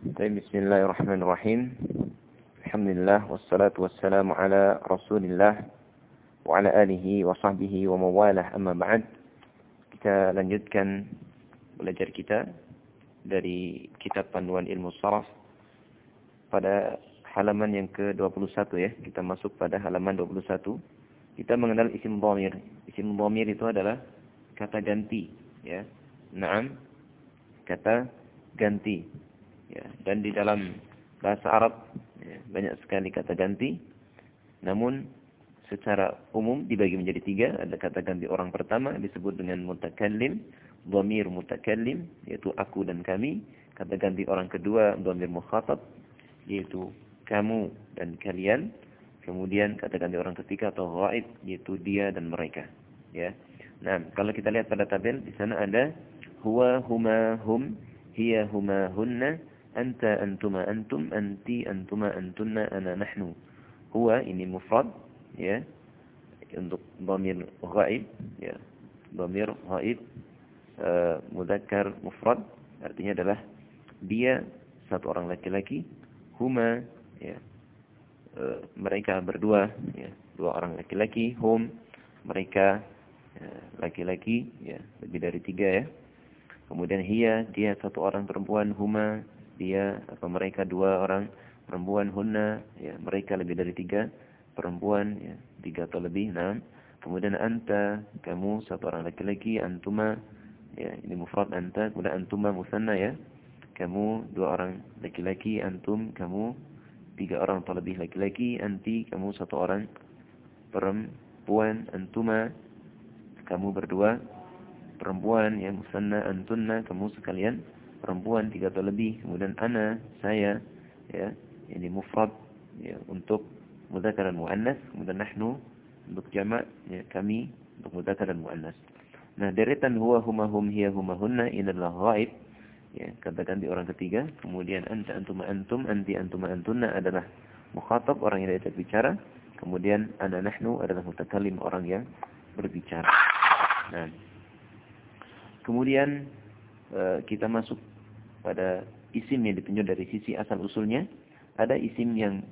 Bismillahirrahmanirrahim. Alhamdulillah wassalatu wassalamu ala Rasulillah wa ala alihi wa sahbihi wa mawalah amma ba'd. Kita lanjutkan belajar kita dari kitab panduan ilmu saraf pada halaman yang ke-21 ya. Kita masuk pada halaman 21. Kita mengenal isim dhamir. Isim dhamir itu adalah kata ganti ya. Naam. Kata ganti Ya, dan di dalam bahasa Arab ya, banyak sekali kata ganti. Namun secara umum dibagi menjadi tiga. Ada kata ganti orang pertama disebut dengan mutakallim, dhamir mutakallim yaitu aku dan kami. Kata ganti orang kedua dhamir mukhatab yaitu kamu dan kalian. Kemudian kata ganti orang ketiga atau ghaib yaitu dia dan mereka. Ya. Nah, kalau kita lihat pada tabel di sana ada huwa huma hum hiya huma hunna anta antuma antum anti antuma antunna ana nahnu huwa ini untuk dhamir ghaib ya dhamir ghaib uh, mudzakkar mufrad artinya adalah dia satu orang laki-laki huma ya mereka berdua ya dua orang laki-laki hum mereka laki-laki ya, ya lebih dari tiga ya kemudian hiya dia satu orang perempuan huma dia atau mereka dua orang perempuan hunna ya mereka lebih dari tiga perempuan ya tiga atau lebih enam kemudian anta kamu satu orang laki-laki antuma ya ini mufrad anta kemudian antuma musanna ya. Kamu dua orang laki-laki antum kamu tiga orang atau lebih laki-laki anti kamu satu orang perempuan antuma kamu berdua perempuan yang musanna antunna kamu sekalian perempuan tiga atau lebih, kemudian ana, saya, ya, ini mufrad ya, untuk mudzakkar muannas, kemudian nahnu untuk jamak, ya, kami untuk mudzakkar dan muannas. Nah, deretan huwa huma hum hiya huma hunna ini adalah ghaib. Ya, katakan di orang ketiga, kemudian anta antuma antum, anti antuma antunna adalah mukhatab orang yang diajak bicara, kemudian ana nahnu adalah mutakallim orang yang berbicara. Nah, kemudian kita masuk pada isim yang ditunjuk dari sisi asal usulnya, ada isim yang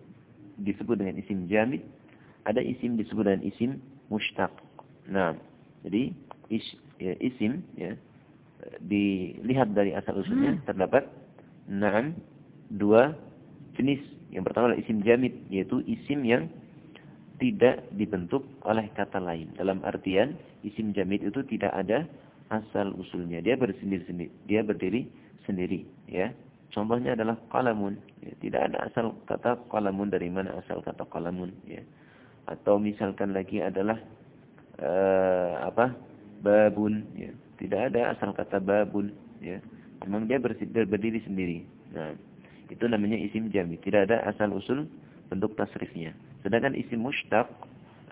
disebut dengan isim jamid, ada isim disebut dengan isim mushtaq. Nah, jadi is, ya, isim ya dilihat dari asal usulnya hmm. terdapat enam dua jenis. Yang pertama adalah isim jamid, yaitu isim yang tidak dibentuk oleh kata lain. Dalam artian isim jamid itu tidak ada asal usulnya. Dia bersendiri-sendiri. Dia berdiri sendiri ya. Contohnya adalah kalamun ya, tidak ada asal kata kalamun dari mana asal kata kalamun ya. Atau misalkan lagi adalah uh, apa? Babun ya. Tidak ada asal kata babun ya. Memang dia berdiri sendiri. Nah itu namanya isim jami. Tidak ada asal usul bentuk tasrifnya. Sedangkan isim mushtaq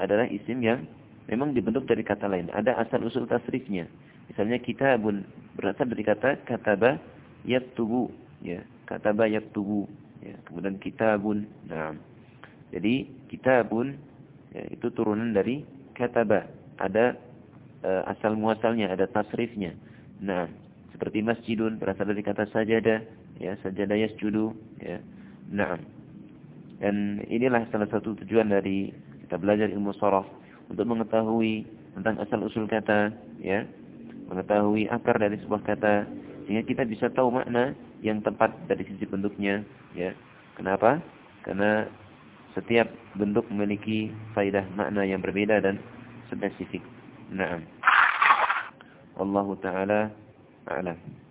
adalah isim yang memang dibentuk dari kata lain. Ada asal usul tasrifnya misalnya kitabun berasal dari kata kataba yaktubu ya. Kataba yaktubu ya. Kemudian kitabun nah jadi kitabun ya, itu turunan dari kataba. Ada uh, asal muasalnya ada tasrifnya. Nah seperti masjidun berasal dari kata sajada ya. Sajada yasjudu ya. Nah dan inilah salah satu tujuan dari kita belajar ilmu sharaf untuk mengetahui tentang asal usul kata ya mengetahui akar dari sebuah kata sehingga kita bisa tahu makna yang tepat dari sisi bentuknya ya. Kenapa? Karena setiap bentuk memiliki faidah makna yang berbeda dan spesifik. Na'am. Allah taala a'lam